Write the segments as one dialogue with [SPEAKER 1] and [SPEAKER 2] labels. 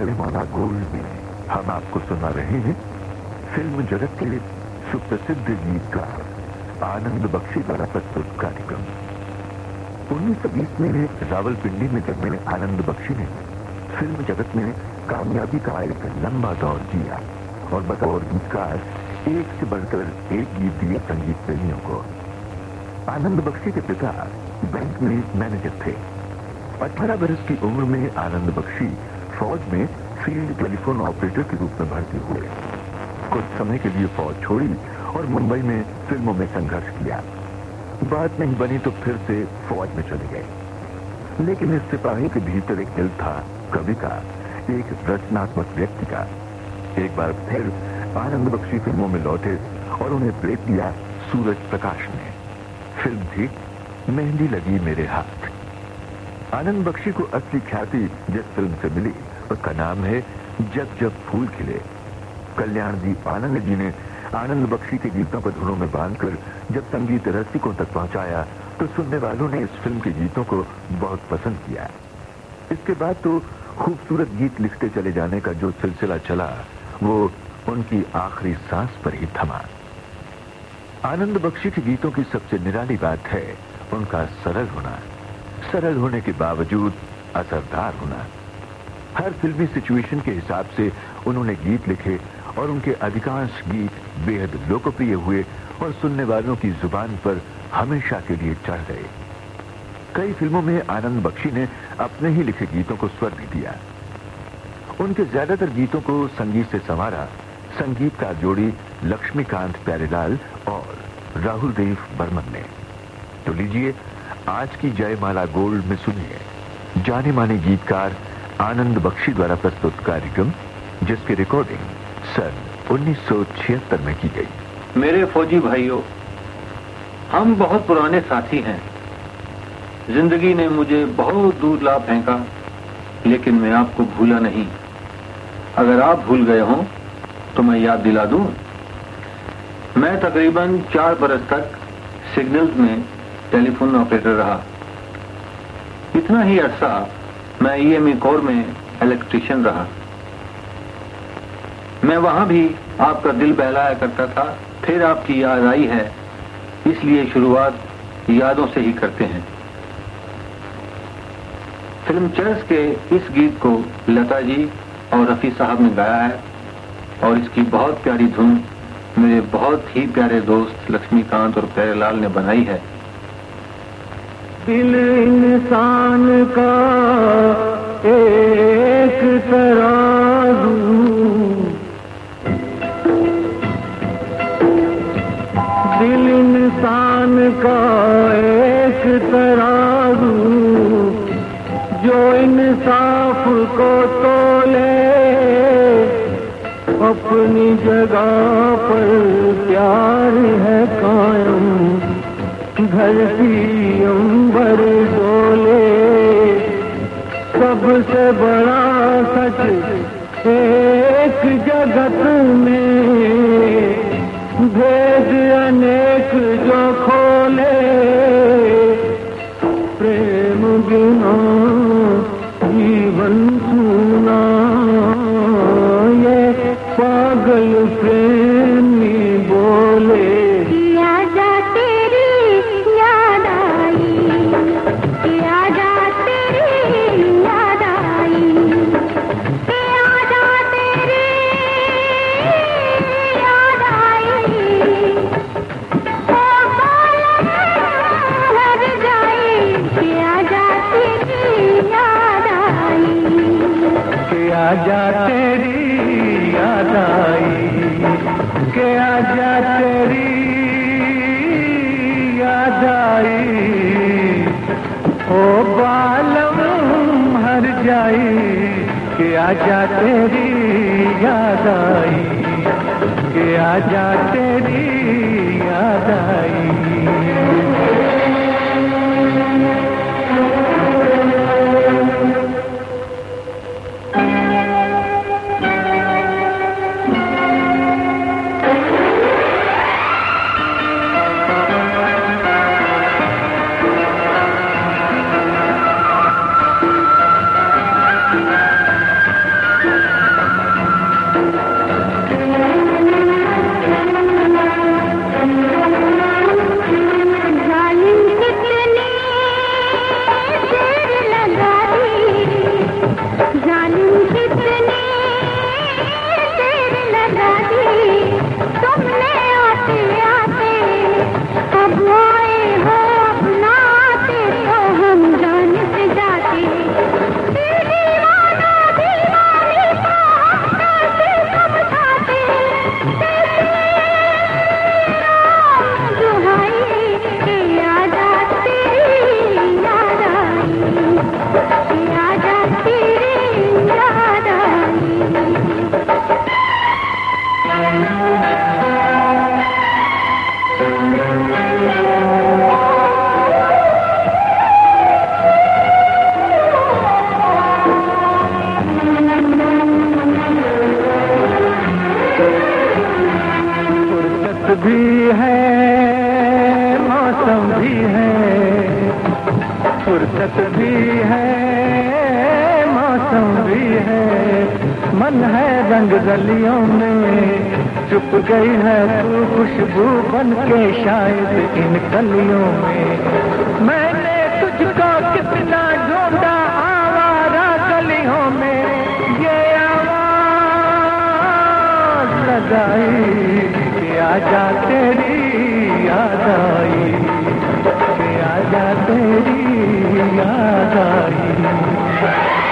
[SPEAKER 1] जयमाला गोल्ड में हम आपको सुना रहे हैं। फ़िल्म जगत के सुप्रसिद्ध गीतकार आनंद बख्शी द्वारा प्रस्तुत कार्यक्रम। उन्नीस सौ बीस में रावलपिंडी में जन्मे आनंद बख्शी ने फ़िल्म जगत में कामयाबी का एक लंबा दौर जिया और बतौर गीतकार एक से बढ़कर एक गीत दिए संगीत प्रेमियों को। आनंद बख्शी के पिता बैंक में मैनेजर थे। अठारह बरस की उम्र में आनंद बख्शी फौज में फ़ील्ड टेलीफोन ऑपरेटर के रूप में भर्ती हुए। कुछ समय के लिए फौज छोड़ी और मुंबई में फ़िल्मों में संघर्ष किया। बात नहीं बनी तो फिर से फौज में चले गए। लेकिन इस सिपाही के भीतर एक दिल था, कवि का, एक रचनात्मक व्यक्ति का। एक बार फिर आनंद बख्शी फ़िल्मों में लौटे और उन्हें ब्रेक दिया सूरज प्रकाश ने। फ़िल्म थी, मेहंदी लगी मेरे हाथ। आनंद बख्शी को असली ख्याति जिस फ़िल्म से मिली उसका नाम है जब जब फूल खिले। कल्याण जी आनंद जी ने आनंद बख्शी के गीतों को धुनों में बांधकर जब संगीत रसिकों तक पहुँचाया तो सुनने वालों ने इस फ़िल्म के गीतों को बहुत पसंद किया। इसके बाद तो खूबसूरत गीत लिखते चले जाने का जो सिलसिला चला, वो उनकी आखिरी सांस पर ही थमा। आनंद बख्शी के गीतों की सबसे निराली बात है उनका सरल होना, सरल होने के बावजूद असरदार होना। हर फिल्मी सिचुएशन के हिसाब से उन्होंने गीत लिखे और उनके अधिकांश गीत बेहद लोकप्रिय हुए और सुनने वालों की ज़ुबान पर हमेशा के लिए चढ़ गए। कई फ़िल्मों में आनंद बख्शी ने अपने ही लिखे गीतों को स्वर भी दिया। उनके ज़्यादातर गीतों को संगीत से संवारा संगीतकार जोड़ी लक्ष्मीकांत प्यारेलाल और राहुल देव बर्मन ने। तो लीजिए, आज की जयमाला गोल्ड में सुनिए। जाने माने गीतकार आनंद बख्शी द्वारा प्रस्तुत कार्यक्रम, जिसकी रिकॉर्डिंग सन 1976 में की गई।
[SPEAKER 2] मेरे फौजी भाइयों, हम बहुत पुराने साथी हैं। ज़िंदगी ने मुझे बहुत दूर ला फेंका, लेकिन मैं आपको भूला नहीं। अगर आप भूल गए हो तो मैं याद दिला दूँ। मैं तकरीबन चार बरस तक सिग्नल्स में टेलीफोन ऑपरेटर रहा। इतना ही अरसा मैं ईएमई कोर में इलेक्ट्रिशियन रहा। मैं वहाँ भी आपका दिल बहलाया करता था, फिर आपकी याद आई है, इसलिए शुरुआत यादों से ही करते हैं। फ़िल्म चर्च के इस गीत को लता जी और रफी साहब ने गाया है, और इसकी बहुत प्यारी धुन मेरे बहुत ही प्यारे दोस्त लक्ष्मीकांत और प्यारेलाल ने बनाई है।
[SPEAKER 3] दिल इंसान का एक तराजू। दिल इंसान का एक तराजू, जो इंसाफ को तोले, अपनी जगह पर प्यार है कायम। धरती अंबर डोले सबसे बड़ा सच एक जगत में भेद अनेक जो खोले। आजा तेरी याद आई के आजा तेरी याद आई। है, मौसम भी है। फुर्सत भी है, मौसम भी है। मन है रंग गलियों में चुप गई है तू खुशबू बन के शायद इन कलियों में। मैंने तुझको कितना ढूंढा, आवारा गलियों में। ये आवाज़ लगाई कि आजा तेरी याद आई। आजा तेरी याद आई।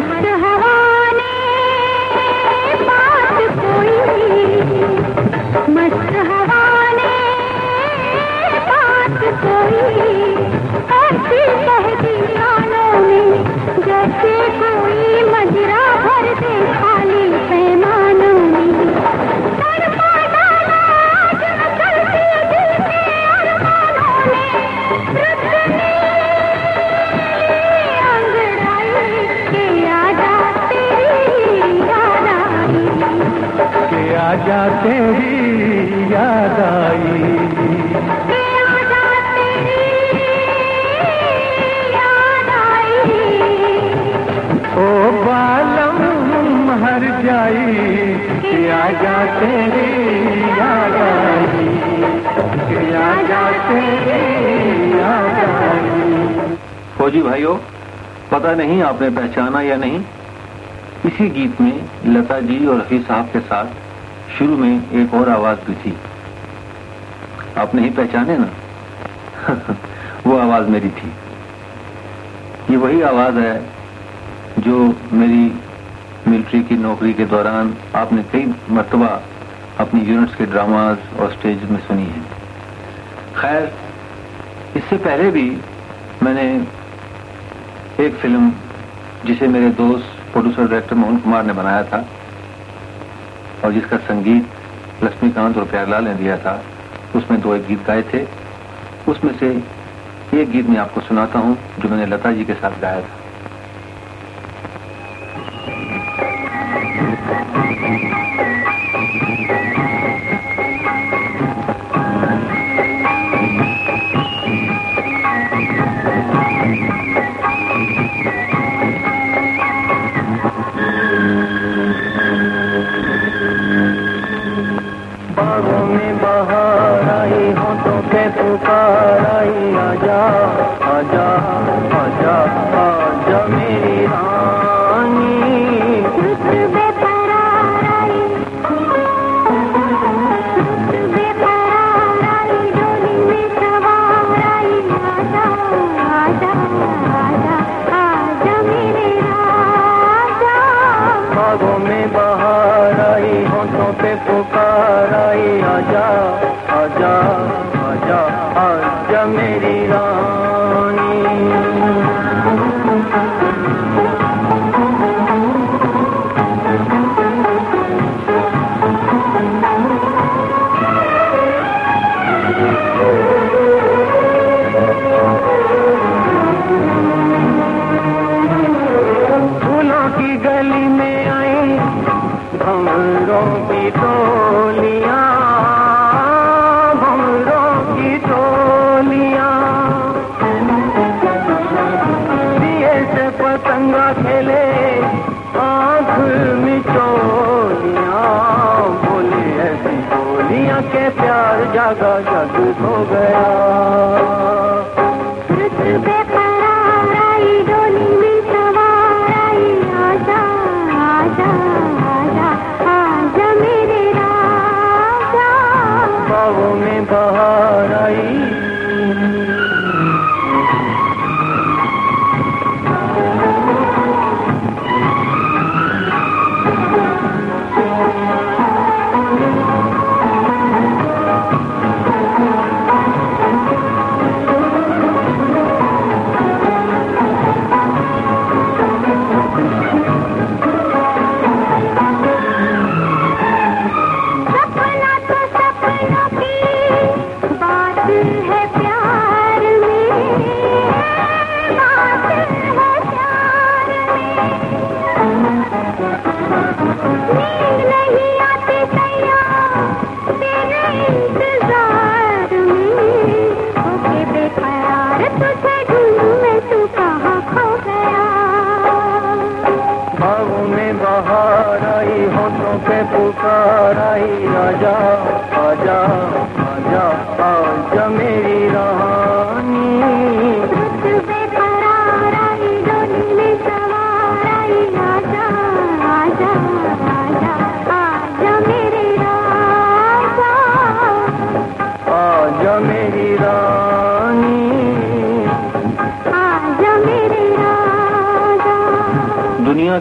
[SPEAKER 4] मस्त तेरी याद आई।
[SPEAKER 3] हर जाई तेरी याद तेरी याद
[SPEAKER 2] फौजी भाइयों पता नहीं आपने पहचाना या नहीं इसी गीत में लता जी और हफीज साहब के साथ शुरू में एक और आवाज़ भी थी। आप नहीं पहचाने ना? वो आवाज़ मेरी थी। ये वही आवाज़ है जो मेरी मिलिट्री की नौकरी के दौरान आपने कई मरतबा अपनी यूनिट्स के ड्रामाज और स्टेज में सुनी है। खैर, इससे पहले भी मैंने एक फ़िल्म जिसे मेरे दोस्त प्रोड्यूसर डायरेक्टर मोहन कुमार ने बनाया था और जिसका संगीत लक्ष्मीकांत और प्यारलाल ने दिया था, उसमें दो एक गीत गाए थे। उसमें से एक गीत मैं आपको सुनाता हूँ, जो मैंने लता जी के साथ गाया था।
[SPEAKER 3] बागों में बहार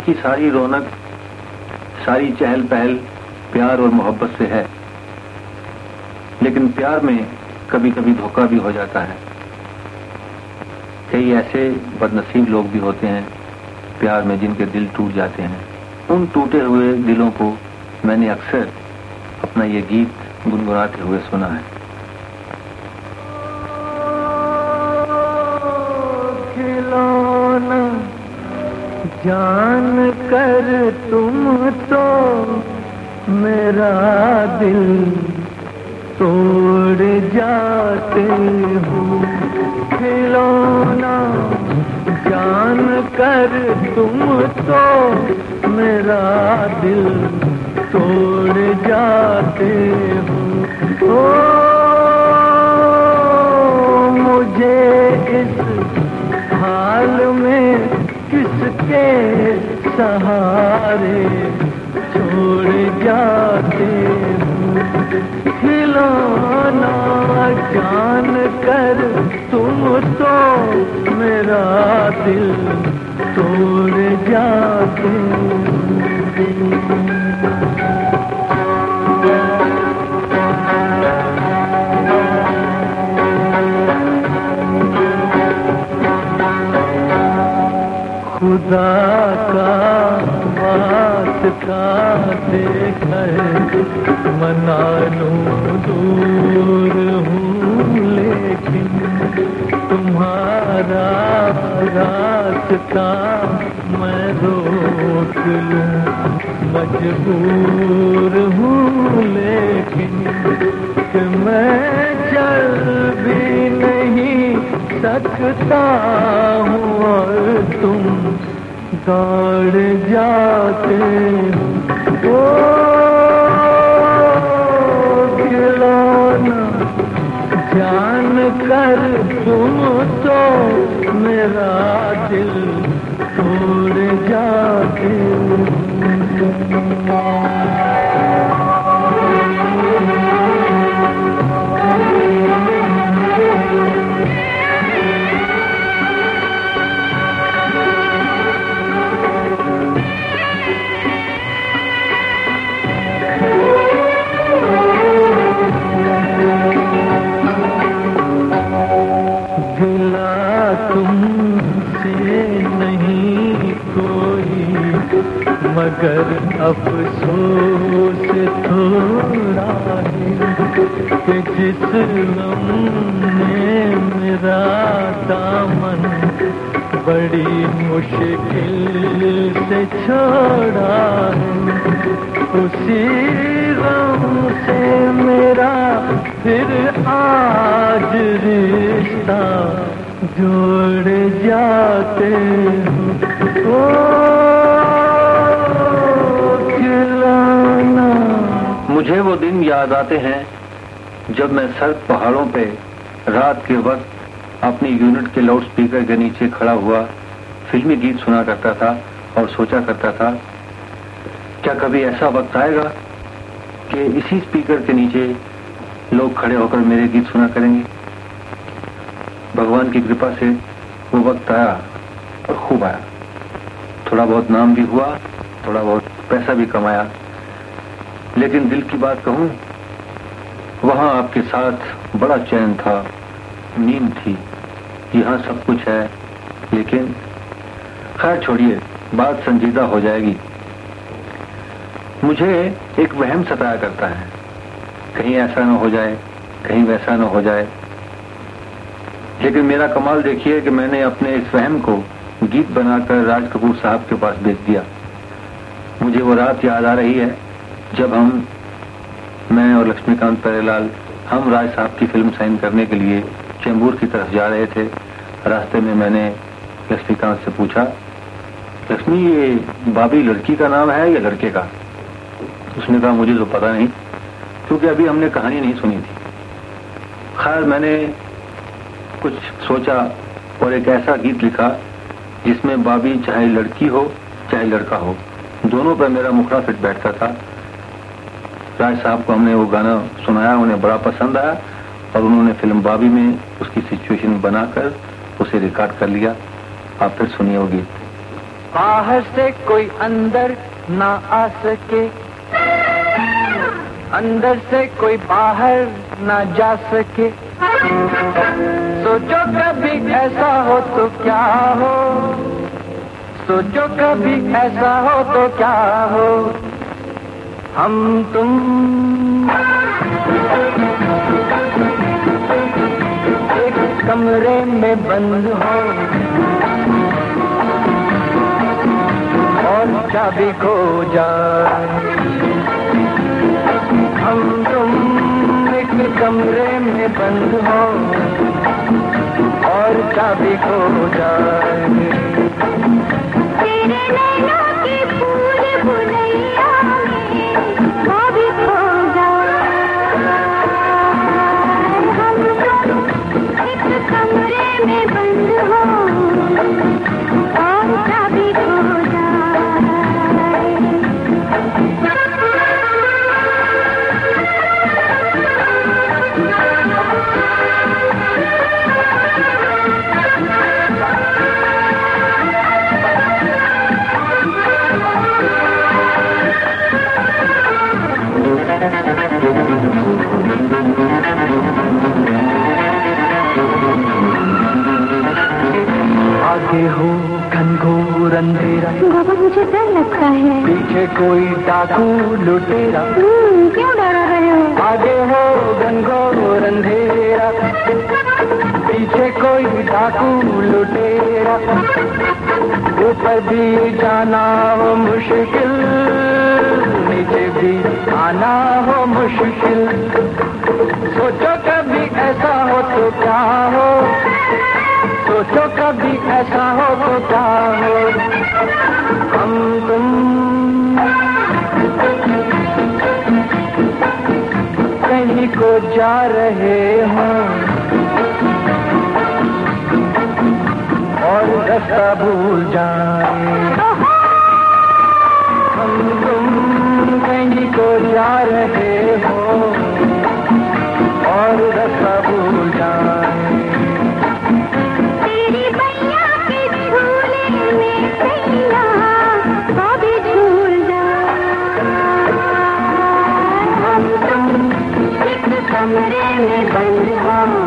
[SPEAKER 3] की
[SPEAKER 2] सारी रौनक, सारी चहल पहल प्यार और मोहब्बत से है। लेकिन प्यार में कभी कभी धोखा भी हो जाता है। कई ऐसे बदनसीब लोग भी होते हैं, प्यार में जिनके दिल टूट जाते हैं। उन टूटे हुए दिलों को मैंने अक्सर अपना ये गीत गुनगुनाते हुए सुना है।
[SPEAKER 5] जान कर तुम तो मेरा दिल तोड़ जाते हो। खिलौना जान कर तुम तो मेरा दिल तोड़ जाते हो। मुझे इस हाल में किसके सहारे छोड़ जाते खिलाना जान कर तुम तो मेरा दिल तोड़ जाते तुम्हारा रास्ता मैं रोक लूँ। मजबूर हूँ लेकिन मैं चल भी नहीं सकता हूँ और तुम दौड़ जाते हो। खिलौना, जान कर तो मेरा दिल तोड़ जाते अफसोस थोड़ा है जिस मेरा दामन बड़ी मुश्किल से छोड़ा है, उसी गम से मेरा फिर आज रिश्ता जोड़ जाते हो।
[SPEAKER 2] मुझे वो दिन याद आते हैं जब मैं सर्द पहाड़ों पे रात के वक्त अपनी यूनिट के लाउड स्पीकर के नीचे खड़ा हुआ फिल्मी गीत सुना करता था और सोचा करता था, क्या कभी ऐसा वक्त आएगा कि इसी स्पीकर के नीचे लोग खड़े होकर मेरे गीत सुना करेंगे? भगवान की कृपा से वो वक्त आया और खूब आया। थोड़ा बहुत नाम भी हुआ, थोड़ा बहुत पैसा भी कमाया। लेकिन दिल की बात कहूँ, वहाँ आपके साथ बड़ा चैन था, नींद थी। यहाँ सब कुछ है, लेकिन खैर छोड़िए, बात संजीदा हो जाएगी। मुझे एक वहम सताया करता है। कहीं ऐसा ना हो जाए, कहीं वैसा न हो जाए। लेकिन मेरा कमाल देखिए कि मैंने अपने इस वहम को गीत बनाकर राज कपूर साहब के पास भेज दिया। मुझे वो रात याद आ रही है। जब हम, मैं और लक्ष्मीकांत परेलाल हम राज साहब की फ़िल्म साइन करने के लिए चैम्बूर की तरफ़ जा रहे थे, रास्ते में मैंने लक्ष्मीकांत से पूछा, लक्ष्मी, ये बाबी लड़की का नाम है या लड़के का? उसने कहा, मुझे तो पता नहीं, क्योंकि अभी हमने कहानी नहीं सुनी थी। खैर, मैंने कुछ सोचा और एक ऐसा गीत लिखा, जिसमें बाबी चाहे लड़की हो, चाहे लड़का हो, दोनों पर मेरा मुखड़ा फिट बैठता था राज साहब को हमने वो गाना सुनाया, उन्हें बड़ा पसंद आया और उन्होंने फ़िल्म बाबी में उसकी सिचुएशन बनाकर उसे रिकॉर्ड कर लिया। आप फिर सुनिए वो गीत।
[SPEAKER 3] बाहर से कोई अंदर ना आ सके। अंदर से कोई बाहर ना जा सके। सोचो कभी ऐसा हो तो क्या हो? सोचो कभी ऐसा हो तो क्या हो? हम तुम। एक कमरे में बंद हो। और चाबी खो जाए हम तुम एक कमरे में बंद हो। और चाबी खो जाए
[SPEAKER 4] तेरे की में बंद हो
[SPEAKER 3] अंधेरा
[SPEAKER 4] बाबा मुझे डर लगता है।
[SPEAKER 3] पीछे कोई डाकू लुटेरा।
[SPEAKER 4] हम्म, क्यों डरा रहे हो?
[SPEAKER 3] आगे हो घनघोर अंधेरा। पीछे कोई डाकू लुटेरा। ऊपर भी जाना हो मुश्किल नीचे भी आना हो मुश्किल। सोचो कभी ऐसा हो तो क्या हो? सोचो कभी ऐसा हो तो क्या हो हम तुम। कहीं को जा रहे हों। और रास्ता भूल जाए। हम तुम कहीं को जा रहे हो।
[SPEAKER 4] कमरे में बंद हो।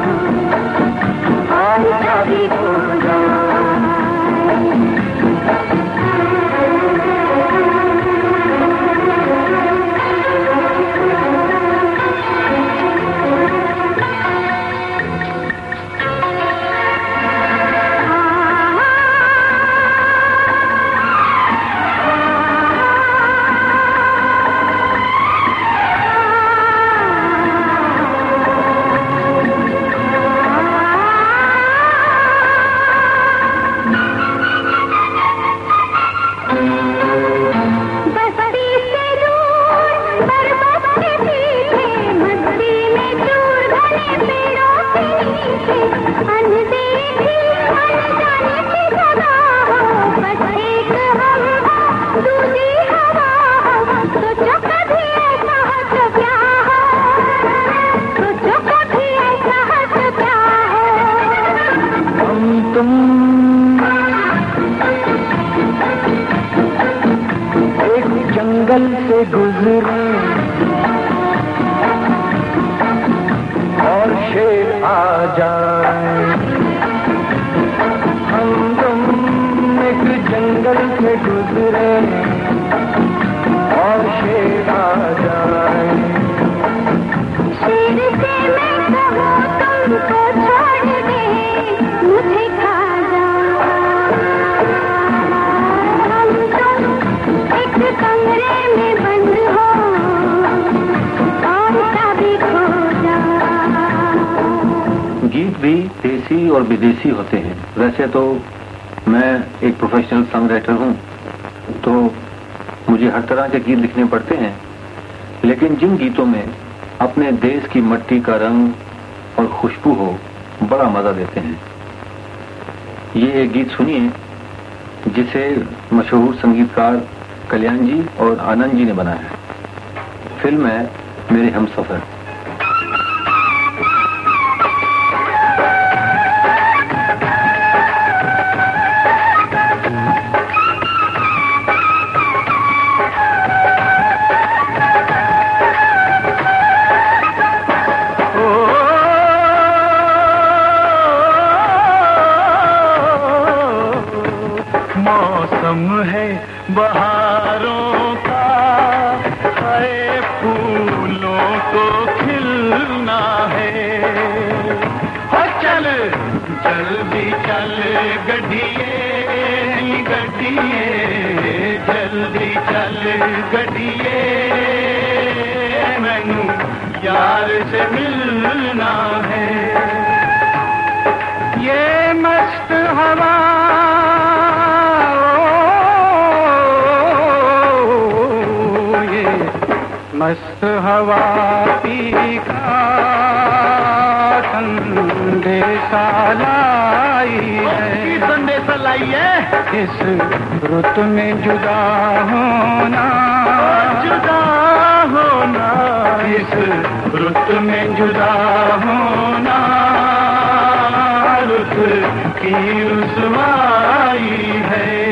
[SPEAKER 4] और
[SPEAKER 2] विदेशी होते हैं। वैसे तो मैं एक प्रोफेशनल सॉन्ग राइटर हूँ तो मुझे हर तरह के गीत लिखने पड़ते हैं। लेकिन जिन गीतों में अपने देश की मट्टी का रंग और खुशबू हो, बड़ा मज़ा देते हैं। ये एक गीत सुनिए, जिसे मशहूर संगीतकार कल्याण जी और आनंद जी ने बनाया है। फ़िल्म है मेरे हम सफ़र।
[SPEAKER 6] बहारों का है फूलों को खिलना है। हो, चल जल्दी चल गड्डिए गड्डिए जल्दी चल गड्डिए मैनू यार से मिलना है। ये मस्त हवा हवा पी का संदेशा लाई है संदेशा लाई है? इस रुत में जुदा होना। जुदा होना। इस रुत में जुदा होना। रुत की रुसवाई है।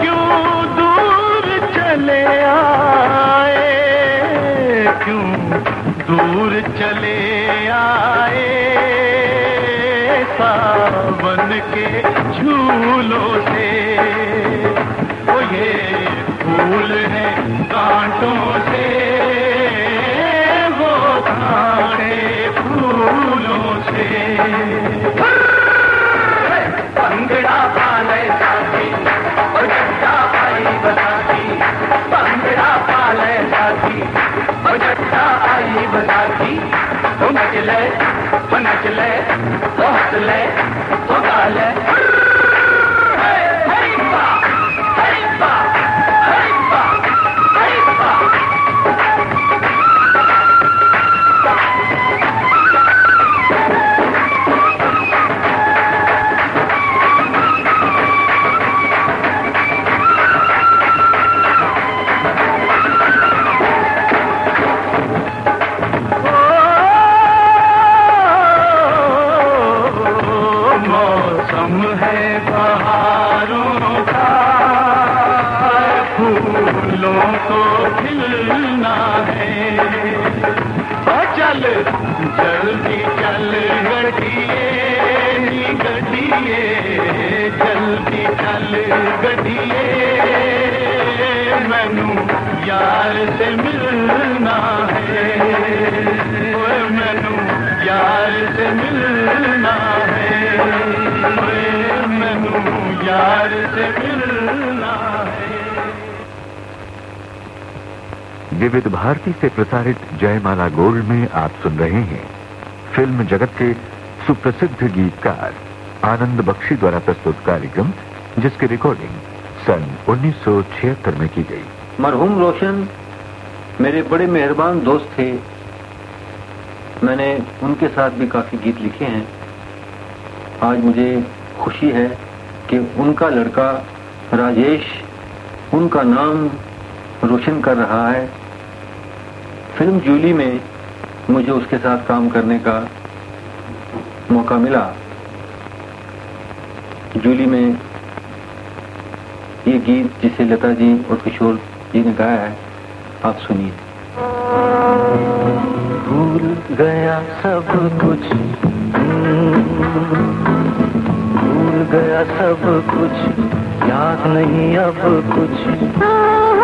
[SPEAKER 6] क्यों दूर चले आए? क्यों दूर चले आए? सावन के झूलों से। ओ, ये फूल है कांटों से। वो कांटे फूलों से। पंगड़ा आई बसाती ओ नच ले तो नच ले ओ हंस ले ओ गा ले फूलों को खिलना है। ओ चल जल्दी चल गड्डिए गड्डिए जल्दी चल गड्डिए मैनू यार से मिलना है। मैनू यार से मिलना है। मैनू यार से मिलना
[SPEAKER 1] विविध भारती से प्रसारित जयमाला गोल्ड में आप सुन रहे हैं फ़िल्म जगत के सुप्रसिद्ध गीतकार आनंद बख्शी द्वारा प्रस्तुत कार्यक्रम, जिसकी रिकॉर्डिंग सन 1976 में की गई।
[SPEAKER 2] मरहूम रोशन मेरे बड़े मेहरबान दोस्त थे। मैंने उनके साथ भी काफ़ी गीत लिखे हैं। आज मुझे खुशी है कि उनका लड़का राजेश, उनका नाम रोशन कर रहा है। फ़िल्म जूली में मुझे उसके साथ काम करने का मौका मिला। जूली में ये गीत जिसे लता जी और किशोर जी ने गाया है, आप सुनिए।
[SPEAKER 5] भूल गया सब कुछ। भूल गया सब कुछ। याद नहीं अब कुछ।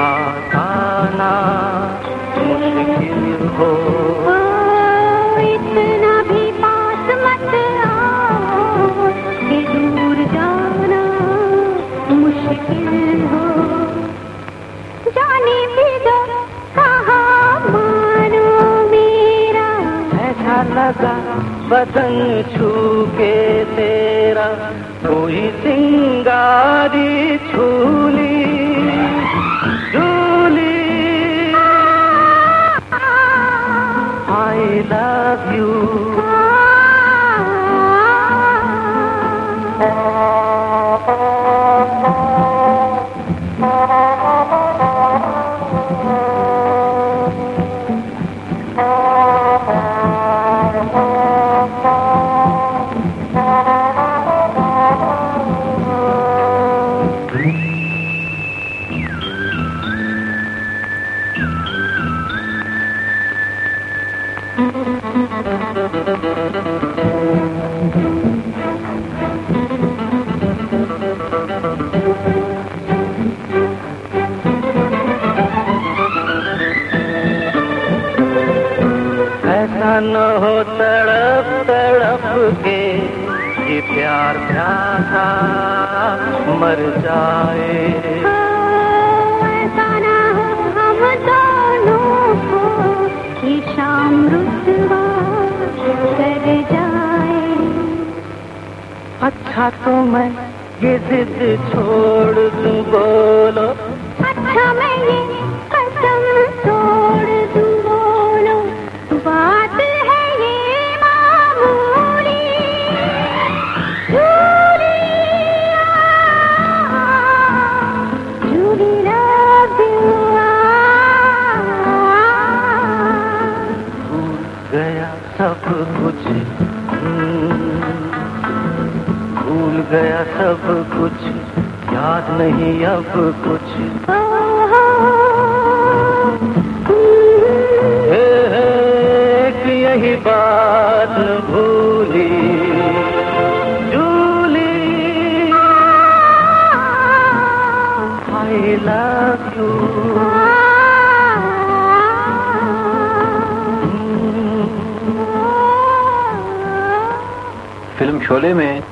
[SPEAKER 5] आना मुश्किल हो।
[SPEAKER 4] इतना भी पास मत आओ दूर जाना मुश्किल हो। जाने भी दो कहा मानो मेरा।
[SPEAKER 5] ऐसा लगा बदन छू के तेरा कोई सिंगारी छूली आई लव प्यार था मर जाए। अच्छा तो मैं ये जिद छोड़ दूँ बोलो। नहीं अब कुछ। एक यही बात भूली। झूली। महिला फ़िल्म
[SPEAKER 2] शोले में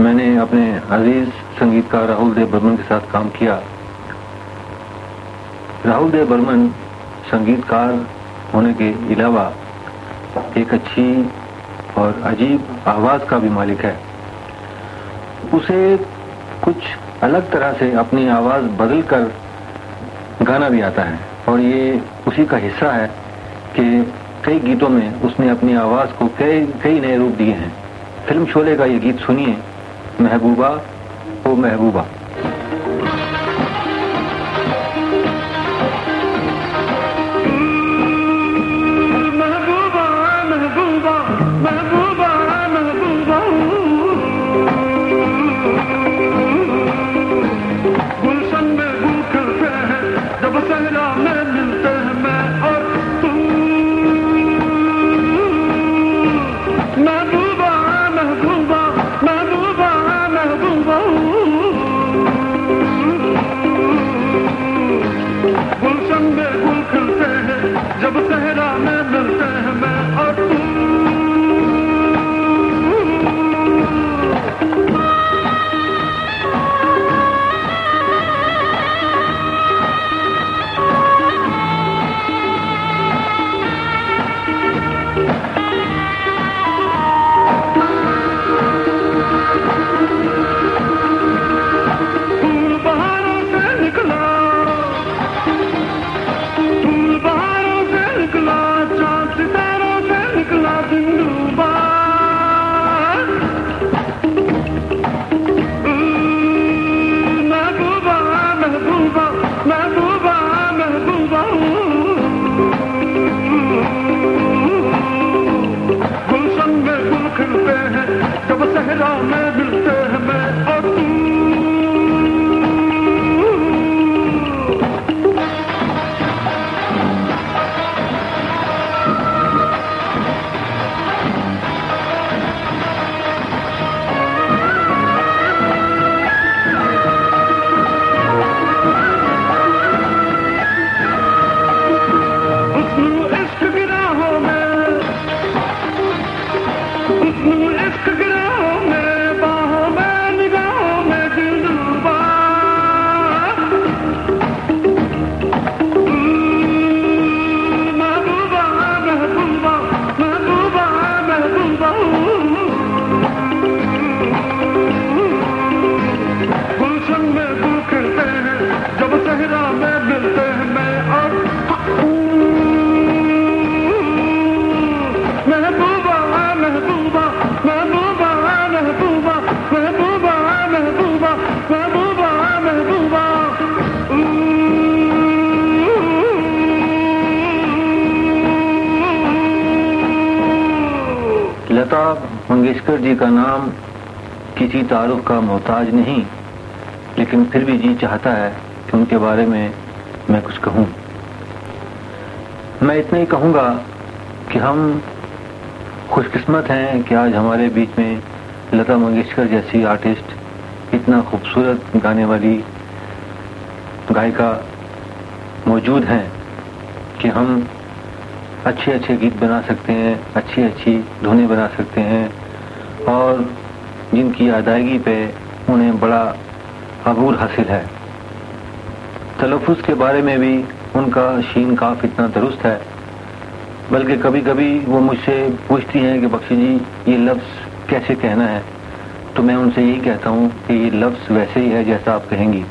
[SPEAKER 2] मैंने अपने अज़ीज़ संगीतकार राहुल देव बर्मन के साथ काम किया। राहुल देव बर्मन संगीतकार होने के अलावा एक अच्छी और अजीब आवाज़ का भी मालिक है। उसे कुछ अलग तरह से अपनी आवाज़ बदल कर गाना भी आता है और ये उसी का हिस्सा है कि कई गीतों में उसने अपनी आवाज़ को कई कई नए रूप दिए हैं। फ़िल्म शोले का ये गीत सुनिए, महबूबा ओ महबूबा। लता मंगेशकर जी का नाम किसी तारुफ का मोहताज नहीं, लेकिन फिर भी जी चाहता है कि उनके बारे में मैं कुछ कहूँ। मैं इतना ही कहूँगा कि हम खुशकिस्मत हैं कि आज हमारे बीच में लता मंगेशकर जैसी आर्टिस्ट, इतना खूबसूरत गाने वाली गायिका मौजूद हैं कि हम अच्छे अच्छे गीत बना सकते हैं अच्छी अच्छी धुनें बना सकते हैं और जिनकी अदायगी पे उन्हें बड़ा अबूर हासिल है। तलफ़ुज़ के बारे में भी उनका शीन काफ इतना दुरुस्त है, बल्कि कभी कभी वो मुझसे पूछती हैं कि बख्शी जी, ये लफ्ज़ कैसे कहना है? तो मैं उनसे यही कहता हूँ कि ये लफ्ज़ वैसे ही है जैसा आप कहेंगी।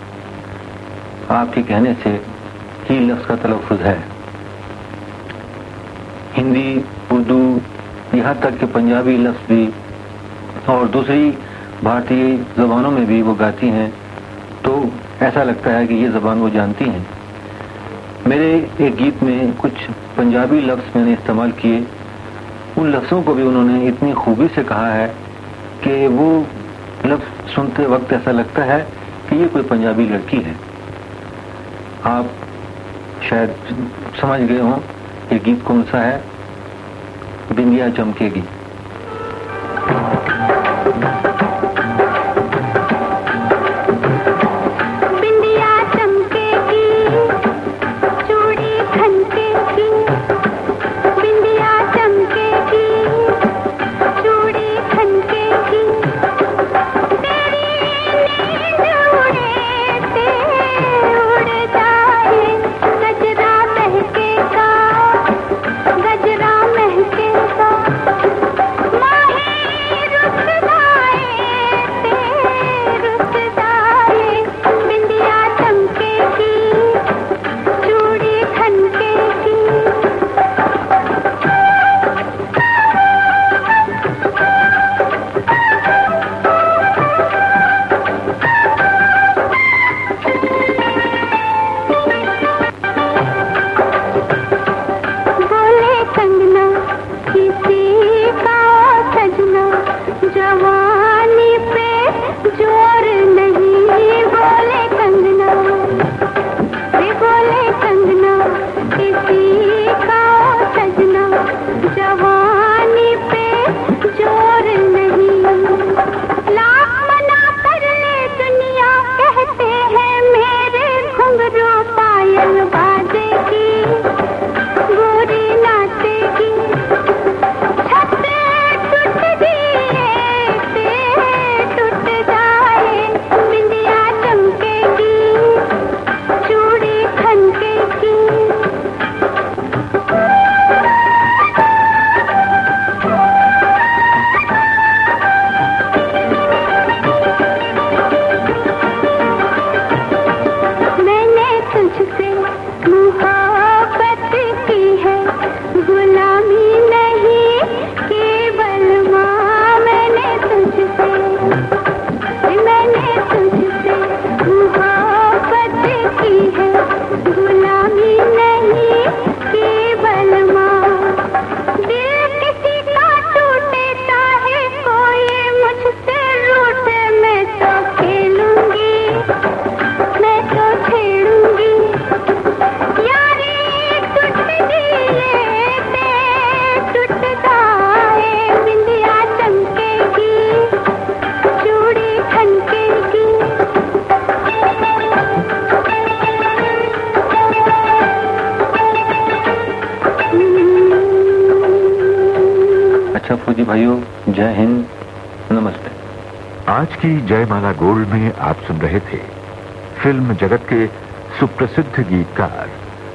[SPEAKER 2] आपके कहने से ही लफ्ज़ का तलफ़ुज़ है। हिंदी, उर्दू, यहाँ तक कि पंजाबी लफ्ज़ भी और दूसरी भारतीय ज़बानों में भी वो गाती हैं। तो ऐसा लगता है कि ये ज़बान वो जानती हैं। मेरे एक गीत में कुछ पंजाबी लफ्ज़ मैंने इस्तेमाल किए। उन लफ्ज़ों को भी उन्होंने इतनी खूबी से कहा है कि वो लफ्ज़ सुनते वक्त ऐसा लगता है कि ये कोई पंजाबी लड़की है। आप शायद समझ गए हों ये गीत कौन सा है? बिंदिया चमकेगी भाइयों, जय हिंद, नमस्ते।
[SPEAKER 1] आज की जयमाला गोल्ड में आप सुन रहे थे फ़िल्म जगत के सुप्रसिद्ध गीतकार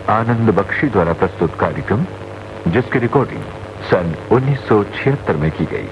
[SPEAKER 1] आनंद बख्शी द्वारा प्रस्तुत कार्यक्रम, जिसकी रिकॉर्डिंग सन 1976 में की गई।